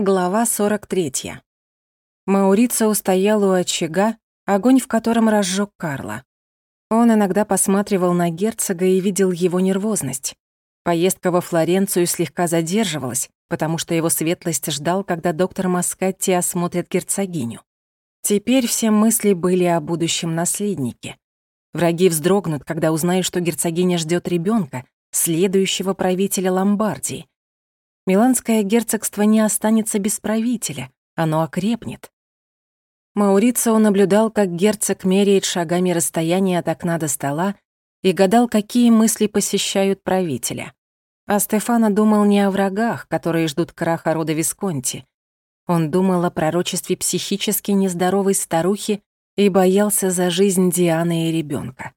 Глава 43. Маурицио стоял у очага, огонь в котором разжег Карла. Он иногда посматривал на герцога и видел его нервозность. Поездка во Флоренцию слегка задерживалась, потому что его светлость ждал, когда доктор Маскатти осмотрит герцогиню. Теперь все мысли были о будущем наследнике. Враги вздрогнут, когда узнают, что герцогиня ждет ребенка, следующего правителя Ломбардии, Миланское герцогство не останется без правителя, оно окрепнет. Маурицио наблюдал, как герцог меряет шагами расстояние от окна до стола и гадал, какие мысли посещают правителя. А Стефано думал не о врагах, которые ждут краха рода Висконти. Он думал о пророчестве психически нездоровой старухи и боялся за жизнь Дианы и ребенка.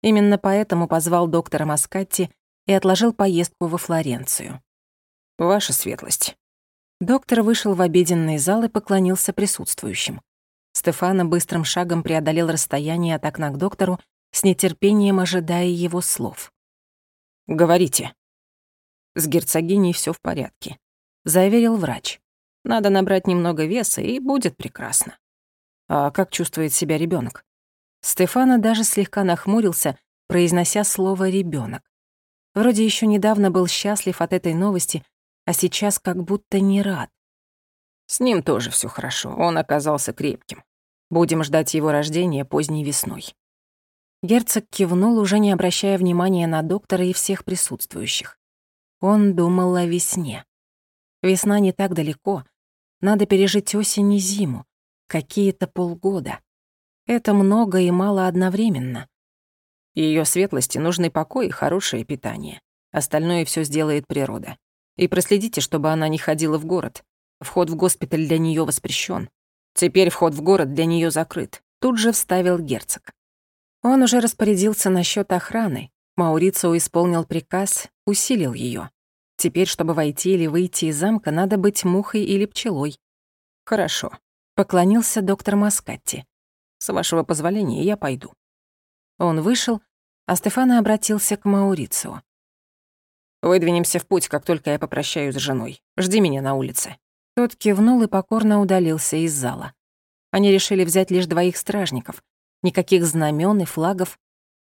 Именно поэтому позвал доктора Маскатти и отложил поездку во Флоренцию. «Ваша светлость». Доктор вышел в обеденный зал и поклонился присутствующим. Стефано быстрым шагом преодолел расстояние от окна к доктору, с нетерпением ожидая его слов. «Говорите». «С герцогиней все в порядке», — заверил врач. «Надо набрать немного веса, и будет прекрасно». «А как чувствует себя ребенок? Стефано даже слегка нахмурился, произнося слово ребенок. Вроде еще недавно был счастлив от этой новости, а сейчас как будто не рад. С ним тоже все хорошо, он оказался крепким. Будем ждать его рождения поздней весной. Герцог кивнул, уже не обращая внимания на доктора и всех присутствующих. Он думал о весне. Весна не так далеко. Надо пережить осень и зиму. Какие-то полгода. Это много и мало одновременно. Ее светлости нужны покой и хорошее питание. Остальное все сделает природа. И проследите, чтобы она не ходила в город. Вход в госпиталь для нее воспрещен. Теперь вход в город для нее закрыт. Тут же вставил герцог. Он уже распорядился насчет охраны. Маурицио исполнил приказ, усилил ее. Теперь, чтобы войти или выйти из замка, надо быть мухой или пчелой. Хорошо. Поклонился доктор Маскатти. С вашего позволения я пойду. Он вышел, а Стефано обратился к Маурицио. Выдвинемся в путь, как только я попрощаюсь с женой. Жди меня на улице». Тот кивнул и покорно удалился из зала. Они решили взять лишь двоих стражников. Никаких знамен и флагов.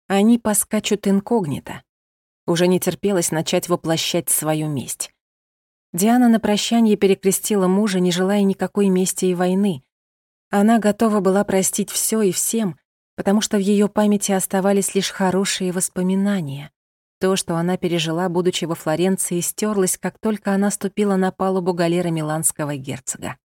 Они поскачут инкогнито. Уже не терпелось начать воплощать свою месть. Диана на прощание перекрестила мужа, не желая никакой мести и войны. Она готова была простить все и всем, потому что в ее памяти оставались лишь хорошие воспоминания. То, что она пережила, будучи во Флоренции, стерлось, как только она ступила на палубу галеры миланского герцога.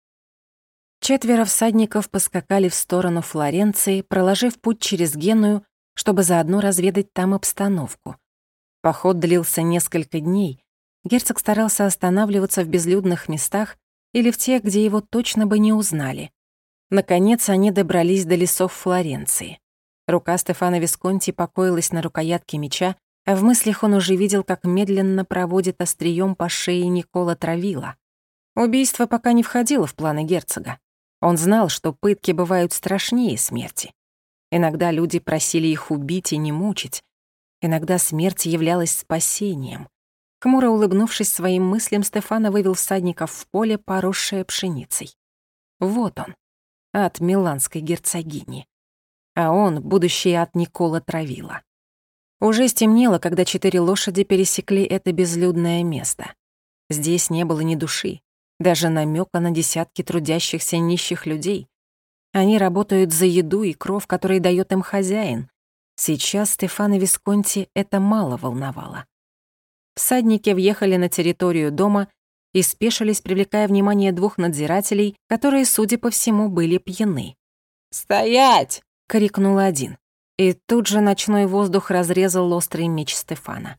Четверо всадников поскакали в сторону Флоренции, проложив путь через Геную, чтобы заодно разведать там обстановку. Поход длился несколько дней. Герцог старался останавливаться в безлюдных местах или в тех, где его точно бы не узнали. Наконец они добрались до лесов Флоренции. Рука Стефана Висконти покоилась на рукоятке меча, в мыслях он уже видел, как медленно проводит острием по шее Никола Травила. Убийство пока не входило в планы герцога. Он знал, что пытки бывают страшнее смерти. Иногда люди просили их убить и не мучить. Иногда смерть являлась спасением. Хмуро улыбнувшись своим мыслям, Стефана вывел всадников в поле, поросшее пшеницей. Вот он, от миланской герцогини. А он — будущий от Никола Травила. Уже стемнело, когда четыре лошади пересекли это безлюдное место. Здесь не было ни души, даже намека на десятки трудящихся нищих людей. Они работают за еду и кров, который дает им хозяин. Сейчас Стефана Висконти это мало волновало. Всадники въехали на территорию дома и спешились, привлекая внимание двух надзирателей, которые, судя по всему, были пьяны. «Стоять!» — крикнул один. И тут же ночной воздух разрезал острый меч Стефана.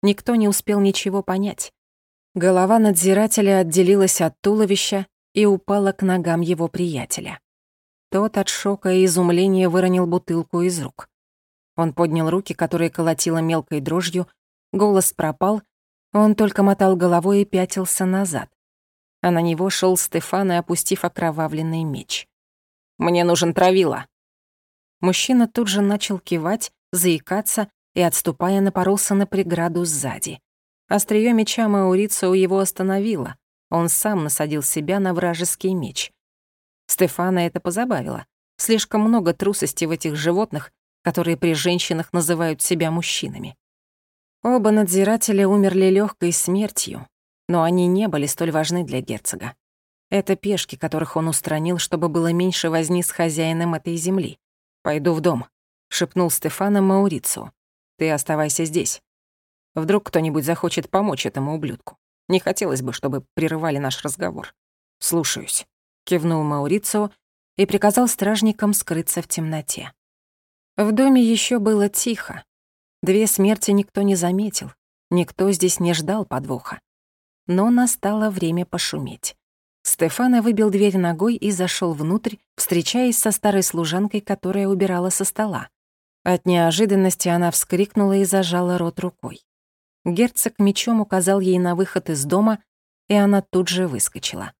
Никто не успел ничего понять. Голова надзирателя отделилась от туловища и упала к ногам его приятеля. Тот от шока и изумления выронил бутылку из рук. Он поднял руки, которые колотило мелкой дрожью, голос пропал, он только мотал головой и пятился назад. А на него шел Стефан и опустив окровавленный меч. «Мне нужен травила», Мужчина тут же начал кивать, заикаться и, отступая, напоролся на преграду сзади. Остриё меча у его остановило. Он сам насадил себя на вражеский меч. Стефана это позабавило. Слишком много трусости в этих животных, которые при женщинах называют себя мужчинами. Оба надзирателя умерли легкой смертью, но они не были столь важны для герцога. Это пешки, которых он устранил, чтобы было меньше возни с хозяином этой земли. «Пойду в дом», — шепнул Стефана Маурицу. «Ты оставайся здесь. Вдруг кто-нибудь захочет помочь этому ублюдку. Не хотелось бы, чтобы прерывали наш разговор. Слушаюсь», — кивнул Маурицу и приказал стражникам скрыться в темноте. В доме еще было тихо. Две смерти никто не заметил, никто здесь не ждал подвоха. Но настало время пошуметь. Стефана выбил дверь ногой и зашел внутрь, встречаясь со старой служанкой, которая убирала со стола. От неожиданности она вскрикнула и зажала рот рукой. Герцог мечом указал ей на выход из дома, и она тут же выскочила.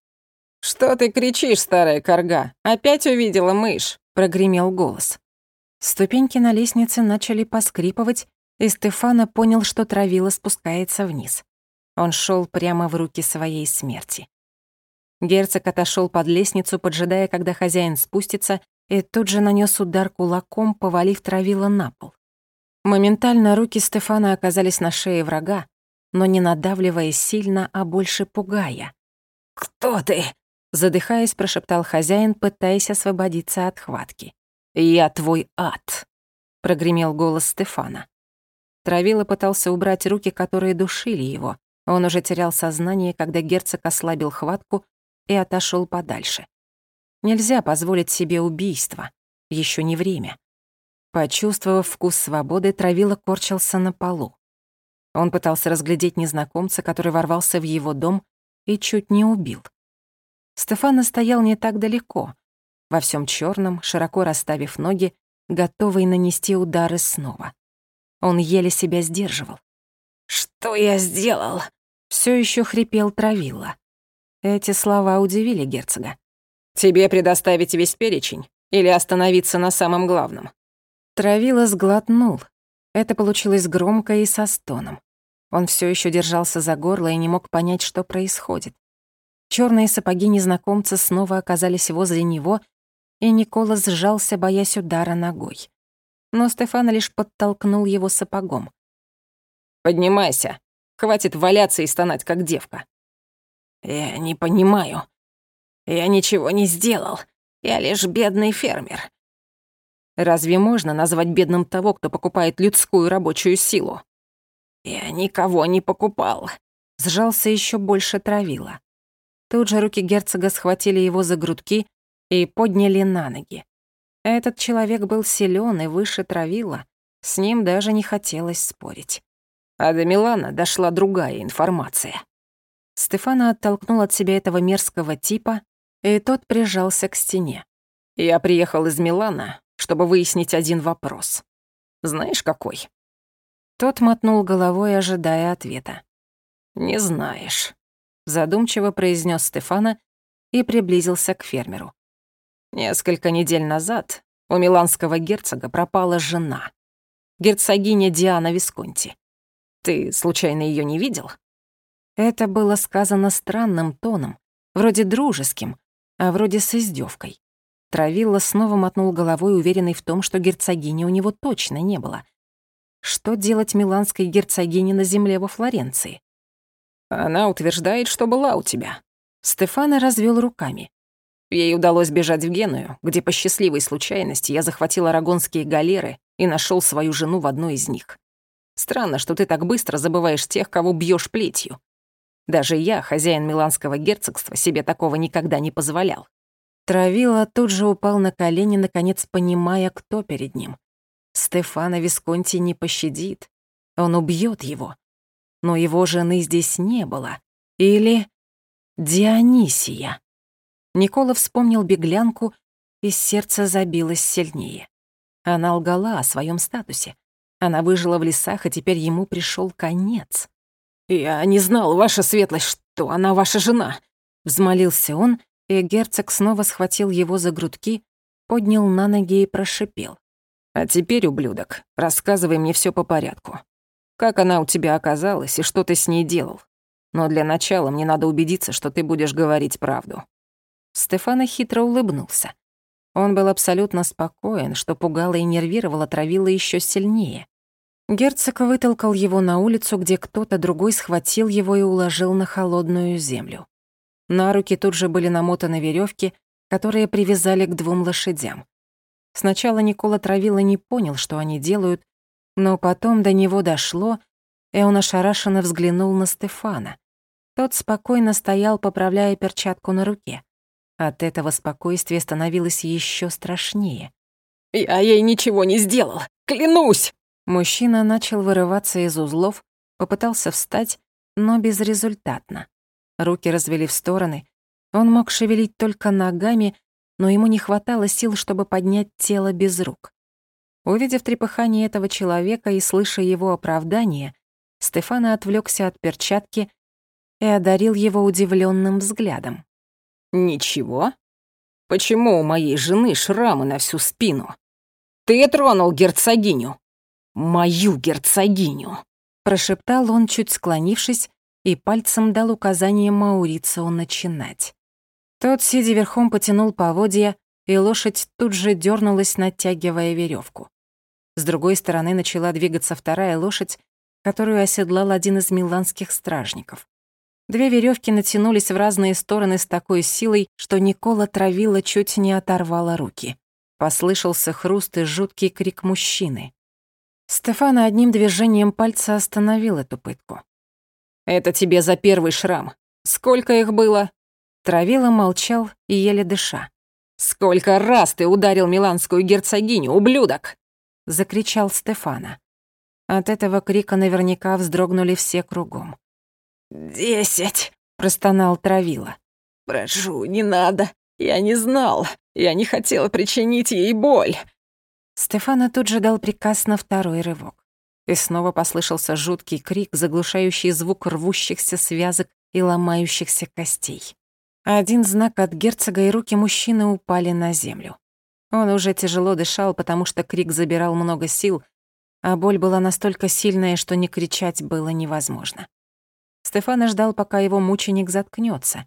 «Что ты кричишь, старая корга? Опять увидела мышь?» — прогремел голос. Ступеньки на лестнице начали поскрипывать, и Стефана понял, что травила спускается вниз. Он шел прямо в руки своей смерти. Герцог отошел под лестницу, поджидая, когда хозяин спустится, и тут же нанес удар кулаком, повалив травила на пол. Моментально руки Стефана оказались на шее врага, но не надавливая сильно, а больше пугая. «Кто ты?» — задыхаясь, прошептал хозяин, пытаясь освободиться от хватки. «Я твой ад», — прогремел голос Стефана. Травила пытался убрать руки, которые душили его. Он уже терял сознание, когда герцог ослабил хватку и отошел подальше. Нельзя позволить себе убийство. Еще не время. Почувствовав вкус свободы, Травила корчился на полу. Он пытался разглядеть незнакомца, который ворвался в его дом и чуть не убил. Стефана стоял не так далеко, во всем черном, широко расставив ноги, готовый нанести удары снова. Он еле себя сдерживал. «Что я сделал?» Все еще хрипел Травила. Эти слова удивили герцога. «Тебе предоставить весь перечень или остановиться на самом главном?» Травила сглотнул. Это получилось громко и со стоном. Он все еще держался за горло и не мог понять, что происходит. Черные сапоги незнакомца снова оказались возле него, и Никола сжался, боясь удара ногой. Но Стефана лишь подтолкнул его сапогом. «Поднимайся. Хватит валяться и стонать, как девка». «Я не понимаю. Я ничего не сделал. Я лишь бедный фермер». «Разве можно назвать бедным того, кто покупает людскую рабочую силу?» «Я никого не покупал», — сжался еще больше травила. Тут же руки герцога схватили его за грудки и подняли на ноги. Этот человек был силен и выше травила, с ним даже не хотелось спорить. А до Милана дошла другая информация. Стефана оттолкнул от себя этого мерзкого типа, и тот прижался к стене. «Я приехал из Милана, чтобы выяснить один вопрос. Знаешь, какой?» Тот мотнул головой, ожидая ответа. «Не знаешь», — задумчиво произнес Стефана и приблизился к фермеру. «Несколько недель назад у миланского герцога пропала жена, герцогиня Диана Висконти. Ты, случайно, ее не видел?» Это было сказано странным тоном, вроде дружеским, а вроде с издевкой. Травилла снова мотнул головой, уверенный в том, что герцогини у него точно не было. Что делать миланской герцогине на земле во Флоренции? Она утверждает, что была у тебя. Стефана развел руками. Ей удалось бежать в Геную, где по счастливой случайности я захватил арагонские галеры и нашел свою жену в одной из них. Странно, что ты так быстро забываешь тех, кого бьешь плетью. Даже я, хозяин Миланского герцогства, себе такого никогда не позволял. Травила тут же упал на колени, наконец понимая, кто перед ним. Стефана Висконти не пощадит. Он убьет его. Но его жены здесь не было. Или Дионисия. Никола вспомнил беглянку, и сердце забилось сильнее. Она лгала о своем статусе. Она выжила в лесах, и теперь ему пришел конец. «Я не знал, ваша светлость, что она ваша жена», — взмолился он, и герцог снова схватил его за грудки, поднял на ноги и прошипел. «А теперь, ублюдок, рассказывай мне все по порядку. Как она у тебя оказалась и что ты с ней делал? Но для начала мне надо убедиться, что ты будешь говорить правду». Стефана хитро улыбнулся. Он был абсолютно спокоен, что пугало и нервировало травило еще сильнее. Герцог вытолкал его на улицу, где кто-то другой схватил его и уложил на холодную землю. На руки тут же были намотаны веревки, которые привязали к двум лошадям. Сначала Никола Травила не понял, что они делают, но потом до него дошло, и он ошарашенно взглянул на Стефана. Тот спокойно стоял, поправляя перчатку на руке. От этого спокойствие становилось еще страшнее. «Я ей ничего не сделал, клянусь!» Мужчина начал вырываться из узлов, попытался встать, но безрезультатно. Руки развели в стороны. Он мог шевелить только ногами, но ему не хватало сил, чтобы поднять тело без рук. Увидев трепыхание этого человека и слыша его оправдание, Стефана отвлекся от перчатки и одарил его удивленным взглядом. «Ничего? Почему у моей жены шрамы на всю спину? Ты тронул герцогиню! Мою герцогиню!» Прошептал он, чуть склонившись, и пальцем дал указание Маурицио начинать. Тот, сидя верхом, потянул поводья, и лошадь тут же дернулась, натягивая веревку. С другой стороны начала двигаться вторая лошадь, которую оседлал один из миланских стражников. Две веревки натянулись в разные стороны с такой силой, что Никола травила чуть не оторвала руки. Послышался хруст и жуткий крик мужчины. Стефана одним движением пальца остановил эту пытку. «Это тебе за первый шрам. Сколько их было?» Травила молчал и еле дыша. «Сколько раз ты ударил миланскую герцогиню, ублюдок!» — закричал Стефана. От этого крика наверняка вздрогнули все кругом. «Десять!» — простонал Травила. «Прошу, не надо. Я не знал. Я не хотела причинить ей боль». Стефана тут же дал приказ на второй рывок. И снова послышался жуткий крик, заглушающий звук рвущихся связок и ломающихся костей. Один знак от герцога, и руки мужчины упали на землю. Он уже тяжело дышал, потому что крик забирал много сил, а боль была настолько сильная, что не кричать было невозможно. Стефана ждал, пока его мученик заткнется.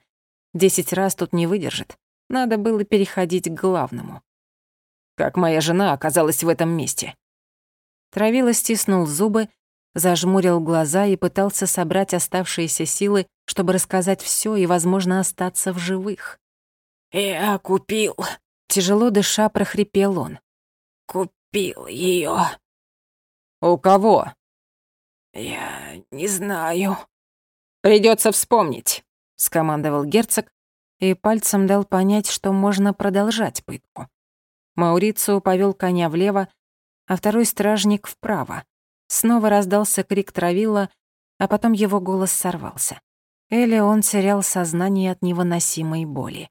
Десять раз тут не выдержит. Надо было переходить к главному. «Как моя жена оказалась в этом месте?» Травила стиснул зубы, зажмурил глаза и пытался собрать оставшиеся силы, чтобы рассказать все и, возможно, остаться в живых. «Я купил...» Тяжело дыша, прохрипел он. «Купил ее. «У кого?» «Я не знаю». Придется вспомнить», — скомандовал герцог и пальцем дал понять, что можно продолжать пытку. Маурицио повел коня влево, а второй стражник вправо. Снова раздался крик Травила, а потом его голос сорвался. Или он терял сознание от невыносимой боли.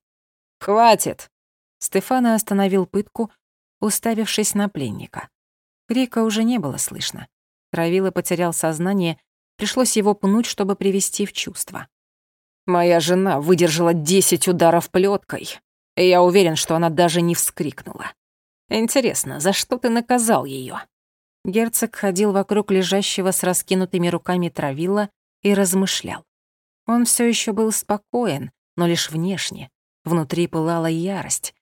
«Хватит!» Стефана остановил пытку, уставившись на пленника. Крика уже не было слышно. Травила потерял сознание, пришлось его пнуть, чтобы привести в чувство. «Моя жена выдержала десять ударов плеткой, я уверен, что она даже не вскрикнула. Интересно, за что ты наказал ее? Герцог ходил вокруг лежащего с раскинутыми руками Травила и размышлял. Он все еще был спокоен, но лишь внешне. Внутри пылала ярость.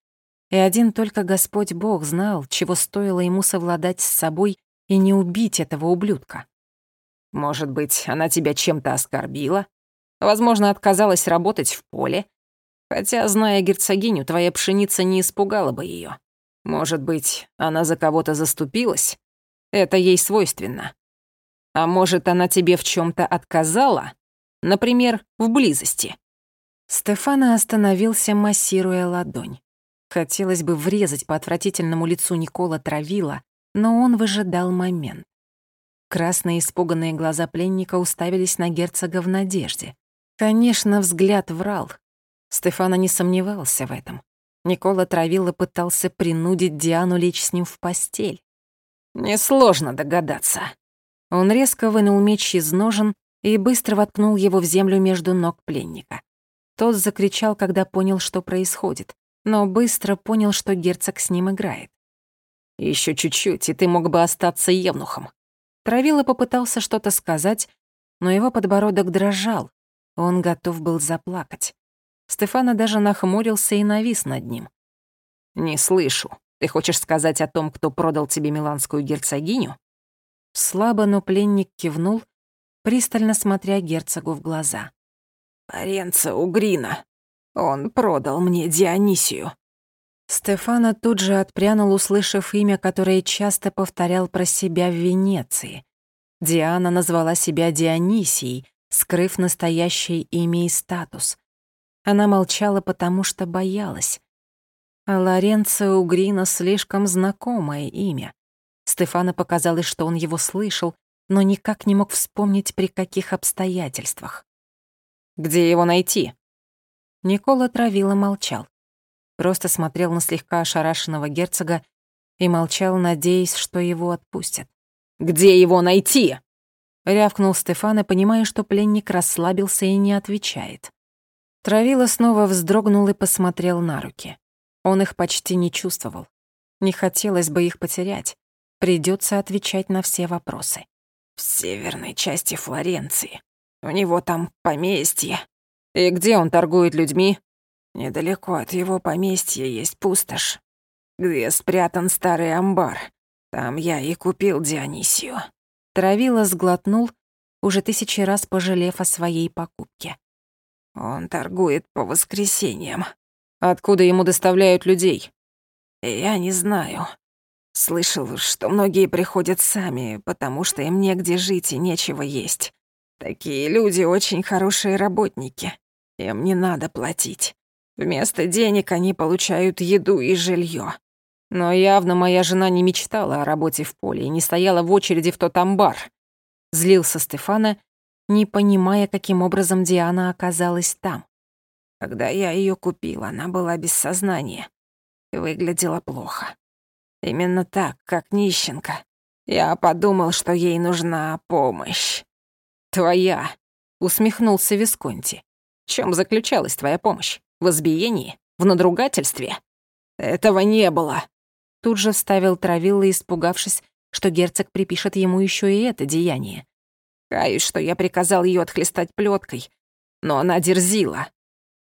И один только Господь Бог знал, чего стоило ему совладать с собой и не убить этого ублюдка. Может быть, она тебя чем-то оскорбила? Возможно, отказалась работать в поле? Хотя, зная герцогиню, твоя пшеница не испугала бы ее. Может быть, она за кого-то заступилась? Это ей свойственно. А может, она тебе в чем то отказала? Например, в близости. Стефана остановился, массируя ладонь. Хотелось бы врезать по отвратительному лицу Никола Травила, но он выжидал момент. Красные испуганные глаза пленника уставились на герцога в надежде. Конечно, взгляд врал. Стефана не сомневался в этом. Никола Травила пытался принудить Диану лечь с ним в постель. Несложно догадаться. Он резко вынул меч из ножен и быстро воткнул его в землю между ног пленника. Тот закричал, когда понял, что происходит, но быстро понял, что герцог с ним играет. Еще чуть-чуть, и ты мог бы остаться евнухом. Травила попытался что-то сказать, но его подбородок дрожал. Он готов был заплакать. Стефана даже нахмурился и навис над ним. «Не слышу. Ты хочешь сказать о том, кто продал тебе миланскую герцогиню?» Слабо, но пленник кивнул, пристально смотря герцогу в глаза. «Паренца Угрина. Он продал мне Дионисию». Стефана тут же отпрянул, услышав имя, которое часто повторял про себя в Венеции. Диана назвала себя Дионисией, скрыв настоящее имя и статус. Она молчала, потому что боялась. А Лоренцо Угрина слишком знакомое имя. Стефана показалось, что он его слышал, но никак не мог вспомнить, при каких обстоятельствах. «Где его найти?» Никола Травила молчал. Просто смотрел на слегка ошарашенного герцога и молчал, надеясь, что его отпустят. «Где его найти?» — рявкнул Стефана, понимая, что пленник расслабился и не отвечает. Травила снова вздрогнул и посмотрел на руки. Он их почти не чувствовал. Не хотелось бы их потерять. Придется отвечать на все вопросы. «В северной части Флоренции. У него там поместье». «И где он торгует людьми?» «Недалеко от его поместья есть пустошь, где спрятан старый амбар. Там я и купил Дионисию». Травила сглотнул, уже тысячи раз пожалев о своей покупке. «Он торгует по воскресеньям. Откуда ему доставляют людей? Я не знаю. Слышал, что многие приходят сами, потому что им негде жить и нечего есть. Такие люди очень хорошие работники. Им не надо платить. Вместо денег они получают еду и жилье. Но явно моя жена не мечтала о работе в поле и не стояла в очереди в тот амбар. Злился Стефана, не понимая, каким образом Диана оказалась там. Когда я ее купил, она была без сознания и выглядела плохо. Именно так, как нищенка. Я подумал, что ей нужна помощь. «Твоя», — усмехнулся Висконти. «В чем заключалась твоя помощь? В избиении? В надругательстве?» «Этого не было», — тут же вставил Травилла, испугавшись, что герцог припишет ему еще и это деяние. «Каюсь, что я приказал ее отхлестать плеткой, но она дерзила.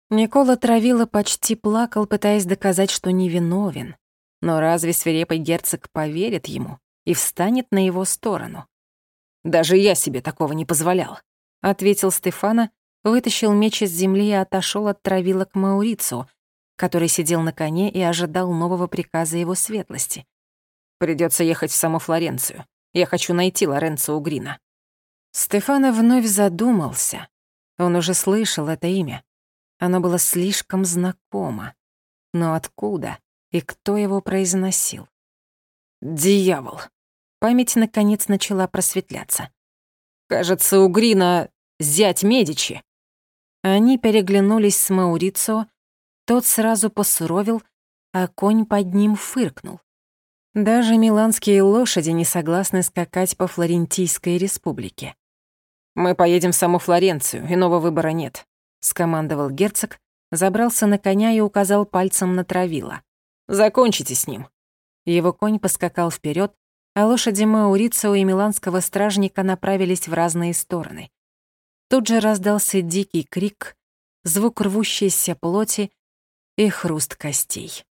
Никола Травила почти плакал, пытаясь доказать, что невиновен. Но разве свирепый герцог поверит ему и встанет на его сторону? «Даже я себе такого не позволял», — ответил Стефана, вытащил меч из земли и отошел от Травила к Маурицу, который сидел на коне и ожидал нового приказа его светлости. Придется ехать в саму Флоренцию. Я хочу найти Лоренцо Угрина». Стефана вновь задумался. Он уже слышал это имя. Оно было слишком знакомо. Но откуда и кто его произносил? «Дьявол!» Память, наконец, начала просветляться. «Кажется, у Грина зять Медичи». Они переглянулись с Маурицо, тот сразу посуровил, а конь под ним фыркнул. Даже миланские лошади не согласны скакать по Флорентийской республике. «Мы поедем в саму Флоренцию, иного выбора нет. — скомандовал герцог, забрался на коня и указал пальцем на травила. «Закончите с ним». Его конь поскакал вперед, а лошади Маурицио и миланского стражника направились в разные стороны. Тут же раздался дикий крик, звук рвущейся плоти и хруст костей.